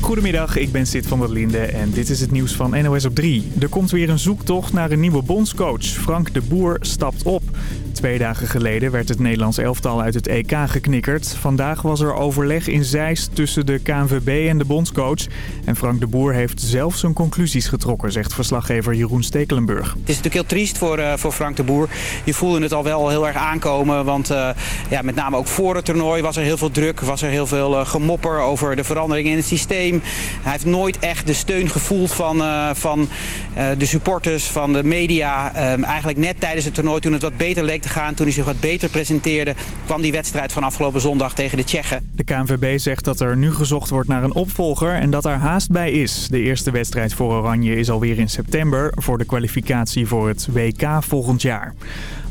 Goedemiddag, ik ben Sid van der Linde en dit is het nieuws van NOS op 3. Er komt weer een zoektocht naar een nieuwe bondscoach. Frank de Boer stapt op. Twee dagen geleden werd het Nederlands elftal uit het EK geknikkerd. Vandaag was er overleg in Zeist tussen de KNVB en de bondscoach. En Frank de Boer heeft zelf zijn conclusies getrokken, zegt verslaggever Jeroen Stekelenburg. Het is natuurlijk heel triest voor, uh, voor Frank de Boer. Je voelde het al wel heel erg aankomen, want uh, ja, met name ook voor het toernooi was er heel veel druk. Was er heel veel uh, gemopper over de verandering in het systeem. Hij heeft nooit echt de steun gevoeld van, van de supporters, van de media. eigenlijk net tijdens het toernooi, toen het wat beter leek toen hij zich wat beter presenteerde, kwam die wedstrijd van afgelopen zondag tegen de Tsjechen. De KNVB zegt dat er nu gezocht wordt naar een opvolger en dat er haast bij is. De eerste wedstrijd voor Oranje is alweer in september voor de kwalificatie voor het WK volgend jaar.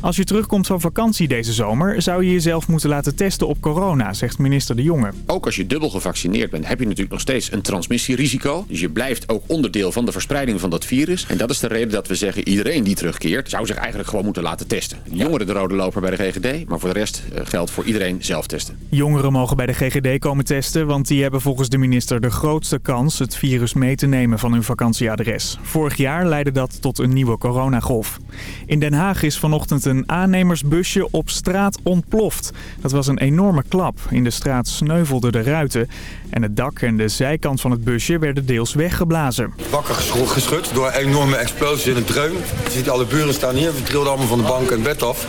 Als je terugkomt van vakantie deze zomer, zou je jezelf moeten laten testen op corona, zegt minister De Jonge. Ook als je dubbel gevaccineerd bent, heb je natuurlijk nog steeds een transmissierisico. Dus je blijft ook onderdeel van de verspreiding van dat virus. En dat is de reden dat we zeggen, iedereen die terugkeert, zou zich eigenlijk gewoon moeten laten testen. Jongeren de rode loper bij de GGD, maar voor de rest geldt voor iedereen zelf testen. Jongeren mogen bij de GGD komen testen, want die hebben volgens de minister de grootste kans het virus mee te nemen van hun vakantieadres. Vorig jaar leidde dat tot een nieuwe coronagolf. In Den Haag is vanochtend een aannemersbusje op straat ontploft. Dat was een enorme klap. In de straat sneuvelden de ruiten. En het dak en de zijkant van het busje werden deels weggeblazen. Wakker geschud door een enorme explosie in het dreun. Je ziet alle buren staan hier. We trilden allemaal van de bank en bed af.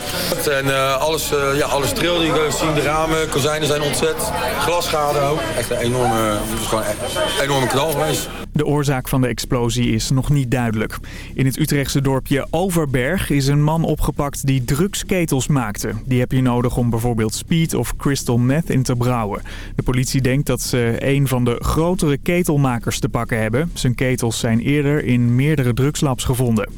En uh, alles, uh, ja, alles trilde. Je zien de ramen, kozijnen zijn ontzet. Glasschade ook. Echt een enorme, gewoon een enorme knal geweest. De oorzaak van de explosie is nog niet duidelijk. In het Utrechtse dorpje Overberg is een man opgepakt die drugsketels maakte. Die heb je nodig om bijvoorbeeld speed of crystal meth in te brouwen. De politie denkt dat ze een van de grotere ketelmakers te pakken hebben. Zijn ketels zijn eerder in meerdere drugslabs gevonden.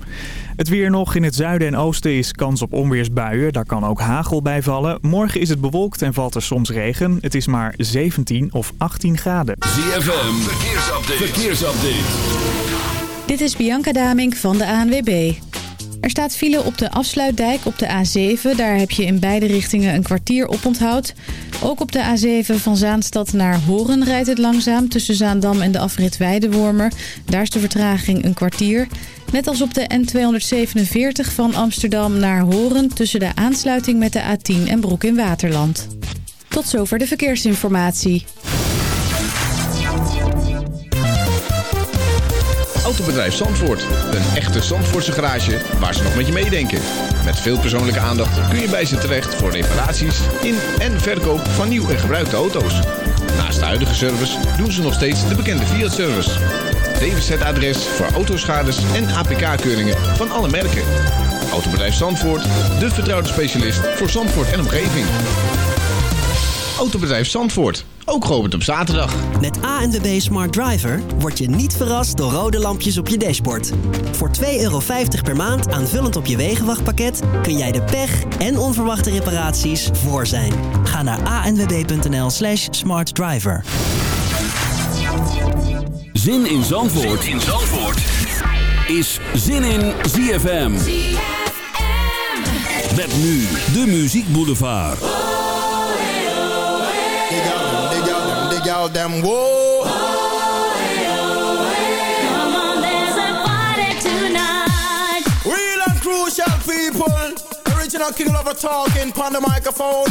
Het weer nog. In het zuiden en oosten is kans op onweersbuien. Daar kan ook hagel bij vallen. Morgen is het bewolkt en valt er soms regen. Het is maar 17 of 18 graden. ZFM, verkeersupdate. verkeersupdate. Dit is Bianca Damink van de ANWB. Er staat file op de afsluitdijk op de A7. Daar heb je in beide richtingen een kwartier op onthoud. Ook op de A7 van Zaanstad naar Horen rijdt het langzaam... tussen Zaandam en de afrit Weidewormer. Daar is de vertraging een kwartier. Net als op de N247 van Amsterdam naar Horen... tussen de aansluiting met de A10 en Broek in Waterland. Tot zover de verkeersinformatie. Autobedrijf Zandvoort. Een echte Zandvoortse garage waar ze nog met je meedenken. Met veel persoonlijke aandacht kun je bij ze terecht voor reparaties in en verkoop van nieuw en gebruikte auto's. Naast de huidige service doen ze nog steeds de bekende Fiat-service. DWZ-adres voor autoschades en APK-keuringen van alle merken. Autobedrijf Zandvoort, de vertrouwde specialist voor Zandvoort en omgeving. Autobedrijf Zandvoort. Ook geopend op zaterdag. Met ANWB Smart Driver word je niet verrast door rode lampjes op je dashboard. Voor 2,50 euro per maand aanvullend op je wegenwachtpakket... kun jij de pech en onverwachte reparaties voor zijn. Ga naar anwb.nl slash smartdriver. Zin in Zandvoort, zin in Zandvoort. is Zin in ZFM. Met nu de Muziek Boulevard. y'all them whoa. Come on, there's a party tonight. Real and crucial people. Original king lover talking on the microphone.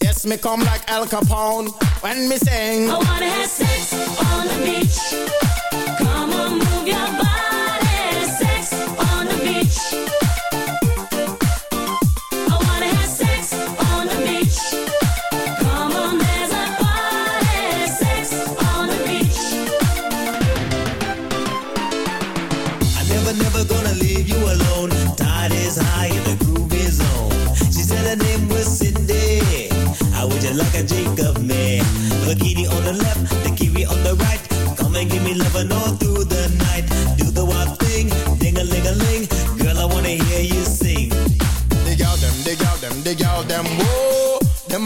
Yes, me come like Al Capone when me sing. I wanna have sex on the beach.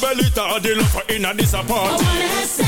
belly, the love in a disappointment.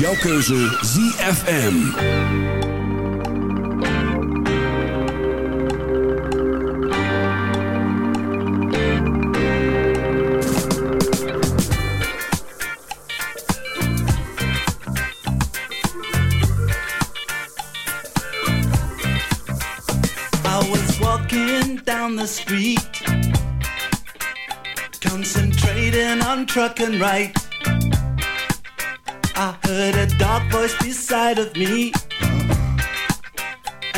jouw keuze ZFM. I was walking down the street Concentrating on trucking right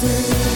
soon.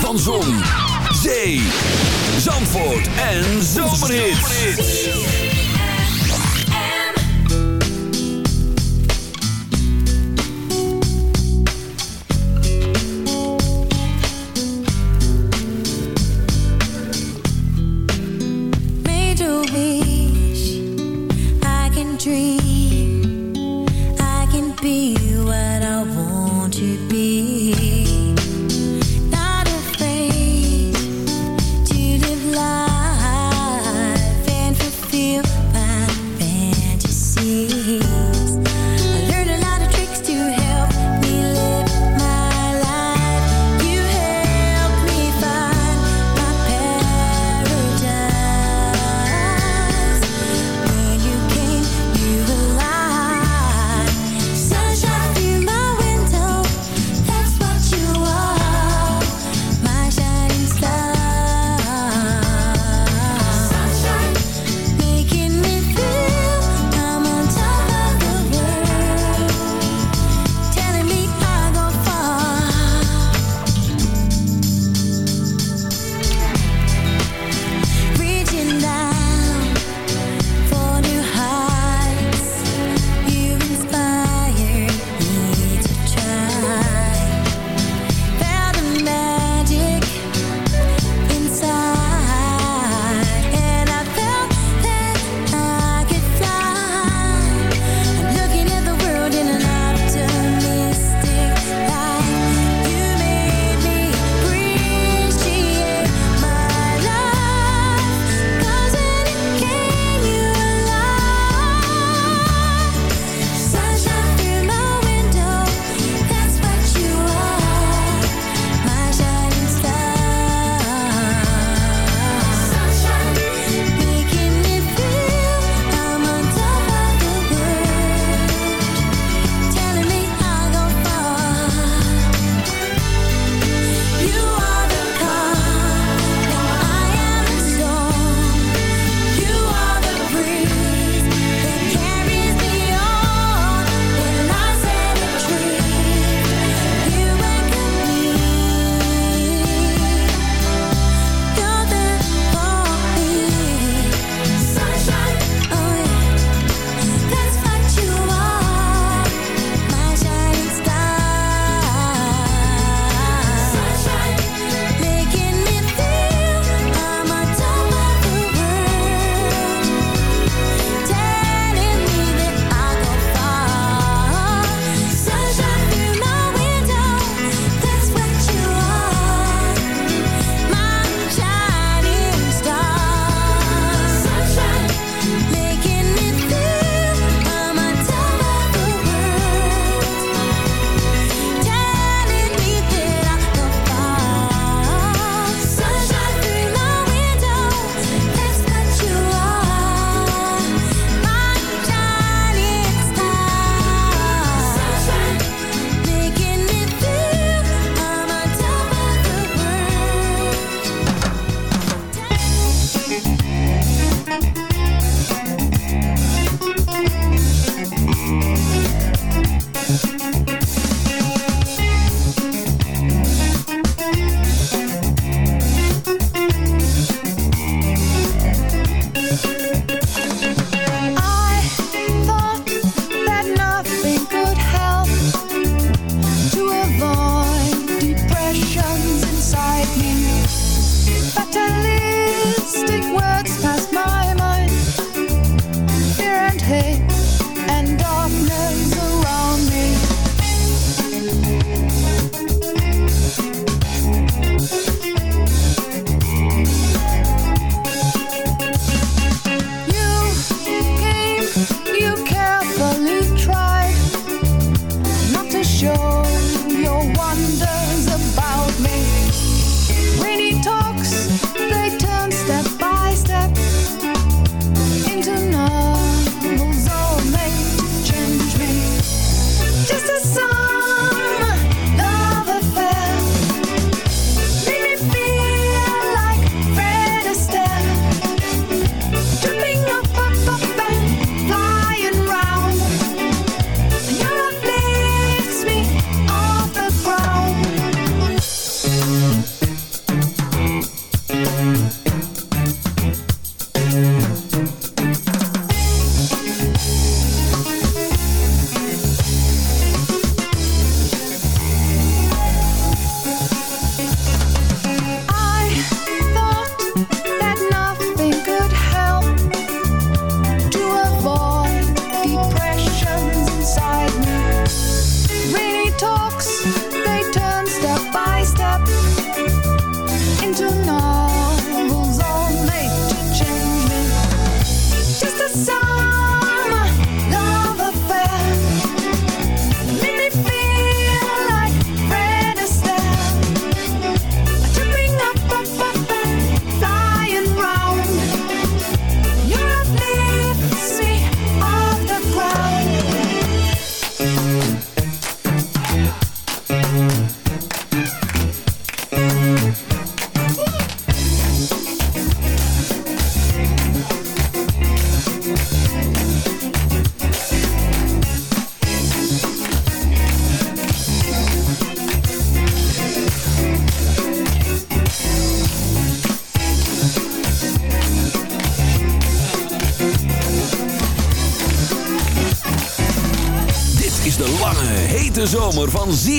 Van Zon,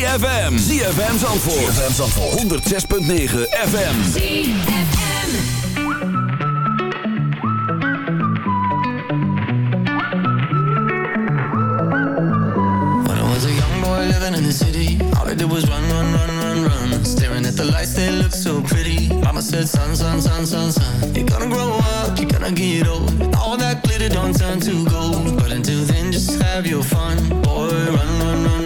ZFM. ZFM Zandvoort. ZFM Zandvoort. 106.9 FM. When I was a young boy living in the city, all I did was run, run, run, run, run. Staring at the lights, they look so pretty. Mama said, son, son, son, son, son. You're gonna grow up, you're gonna get old. All that glitter don't turn to gold. But until then, just have your fun. Boy, run, run, run.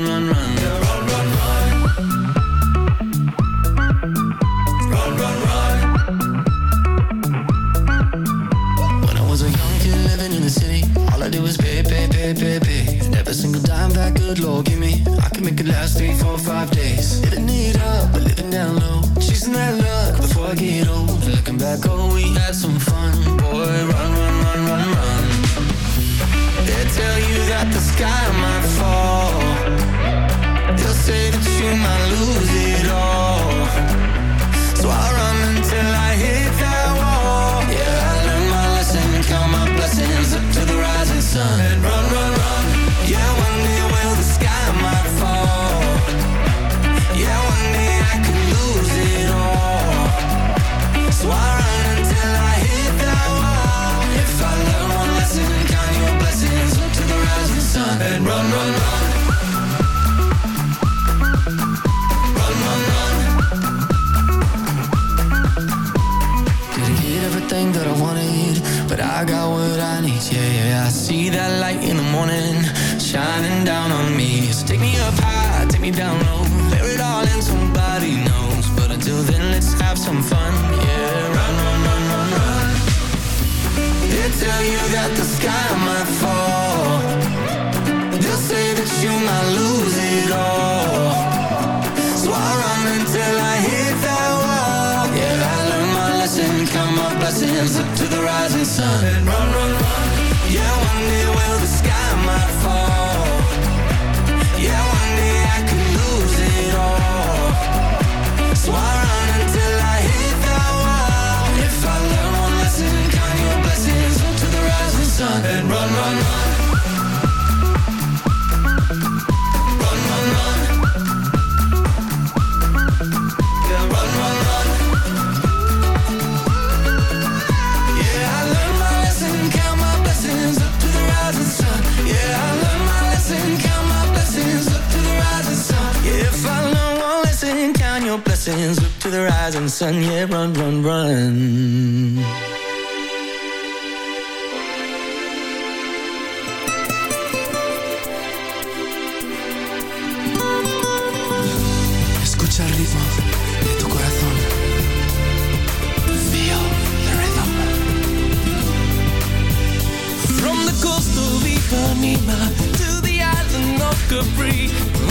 Make it last three, four, five days. Living it up, but living down low. Chasing that luck before I get old. Looking back, oh, we had some fun. Boy, run, run, run, run, run. They tell you that the sky might fall. They'll say that you might lose yeah. That light in the morning shining down on me. So take me up high, take me down low, bear it all in somebody knows. But until then, let's have some fun. Yeah, run, run, run, run, run. They tell you that the sky might fall. Sun. Yeah, run, run, run. Feel the rhythm. From the coast of Ipanema to the island of Capri,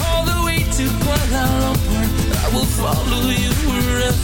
all the way to Kuala Lumpur, I will follow you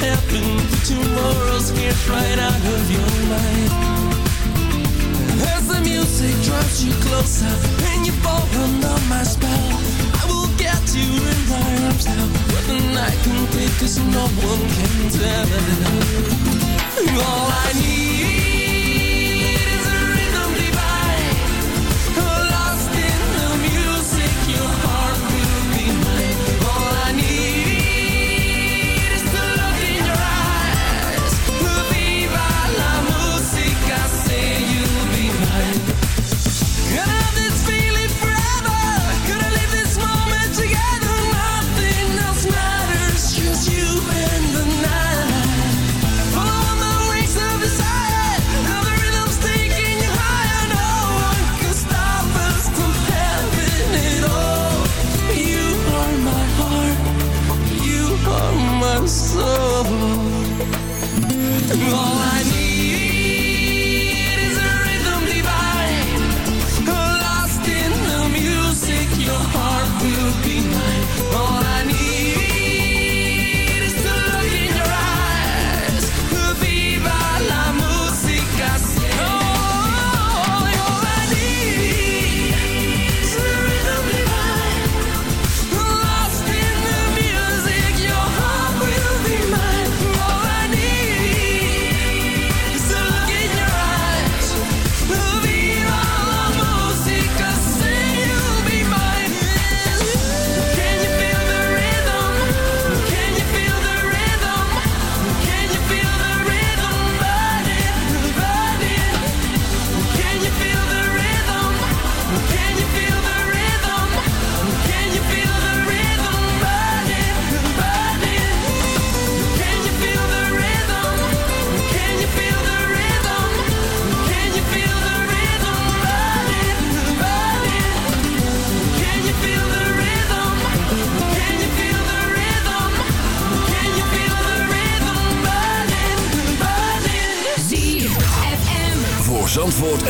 happen. Tomorrow's here right out of your mind. As the music drives you closer and you fall under my spell, I will get you in my arms now. But the night can take us, no one can tell. All I need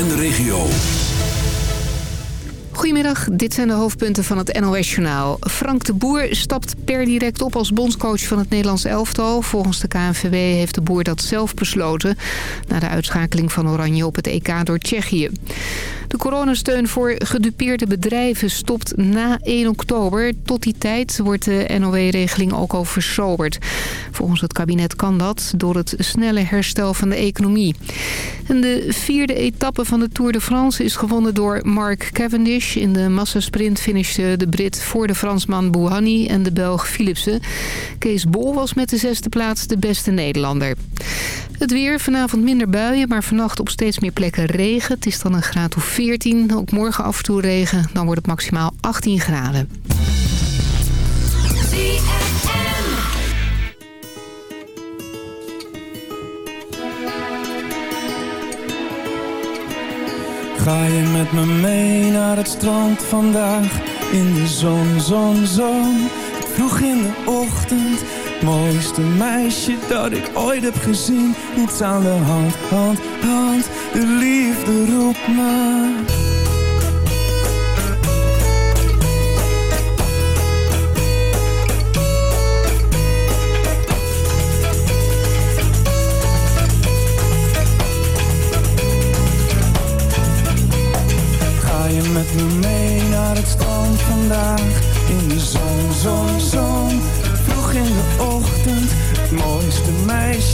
en de regio. Goedemiddag, dit zijn de hoofdpunten van het NOS-journaal. Frank de Boer stapt per direct op als bondscoach van het Nederlands elftal. Volgens de KNVB heeft de Boer dat zelf besloten... na de uitschakeling van Oranje op het EK door Tsjechië. De coronasteun voor gedupeerde bedrijven stopt na 1 oktober. Tot die tijd wordt de NOW-regeling ook al versoberd. Volgens het kabinet kan dat door het snelle herstel van de economie. En de vierde etappe van de Tour de France is gewonnen door Mark Cavendish. In de massasprint finishte de Brit voor de Fransman Bouhanni en de Belg Philipsen. Kees Bol was met de zesde plaats de beste Nederlander. Het weer, vanavond minder buien, maar vannacht op steeds meer plekken regen. Het is dan een graad of 14. Ook morgen af en toe regen, dan wordt het maximaal 18 graden. Ga je met me mee naar het strand vandaag? In de zon, zon, zon, vroeg in de ochtend. Mooiste meisje dat ik ooit heb gezien. Niets aan de hand, hand, hand. De liefde roept me. Ga je met me mee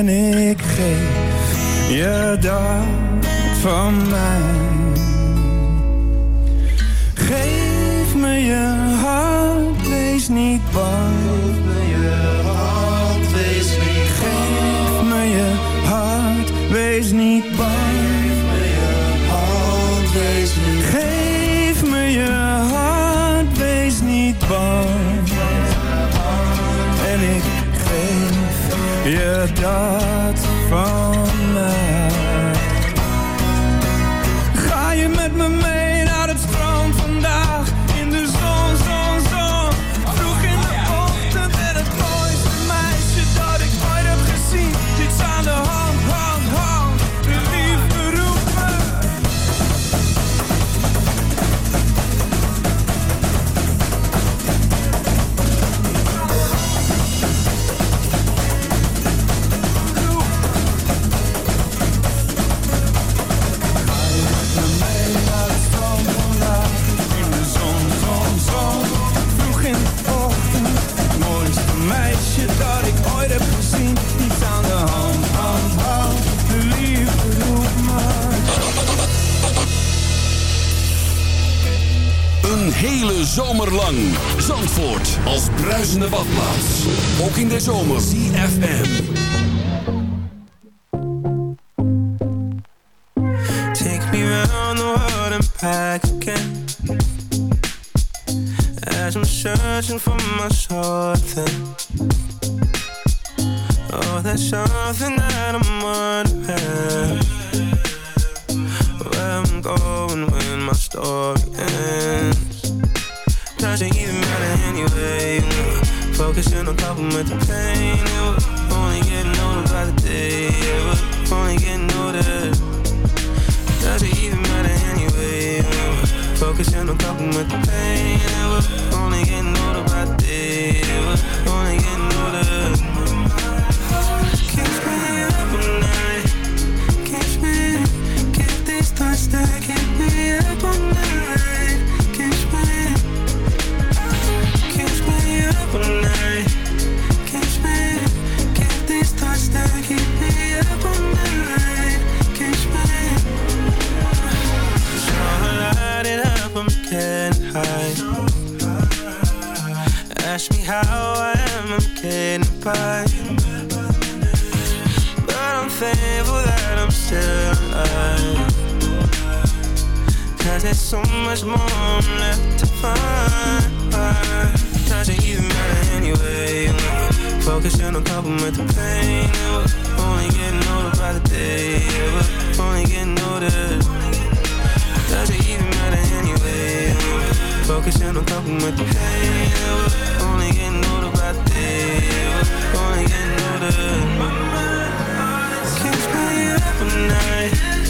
En ik geef je dat van mij. Geef me je hand, wees niet bang. Yeah. Hele zomer lang. Zandvoort als bruisende badplaats. Ook in de zomer. CFM. Take me round the world and back again. As I'm searching for my something. Oh, there's something that I'm wondering. Where I'm going when my story ends. Doesn't even matter anyway. Focusing on coping with the pain. And we're only getting older by the day. Yeah, we're only getting older. Doesn't even matter anyway. Focusing on coping with the pain. And we're only getting older by the day. We're only getting older. Keeps me up all night. Keeps me, keep these thoughts that keep me up all night. How I am, I'm getting by. But I'm thankful that I'm still alive. Cause there's so much more left to find. Doesn't even matter anyway. Focusing on coping with the pain. We're only getting older by the day. Yeah, only getting older. Doesn't even matter anyway. Focusing on coping with the pain. Only getting older by. Only getting older. Night.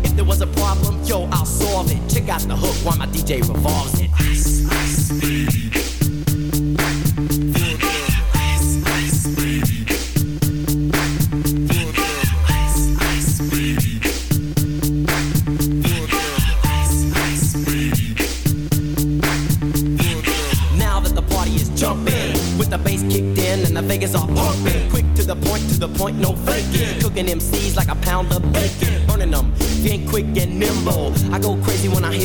If there was a problem, yo, I'll solve it. Check out the hook while my DJ revolves it. Ice, ice,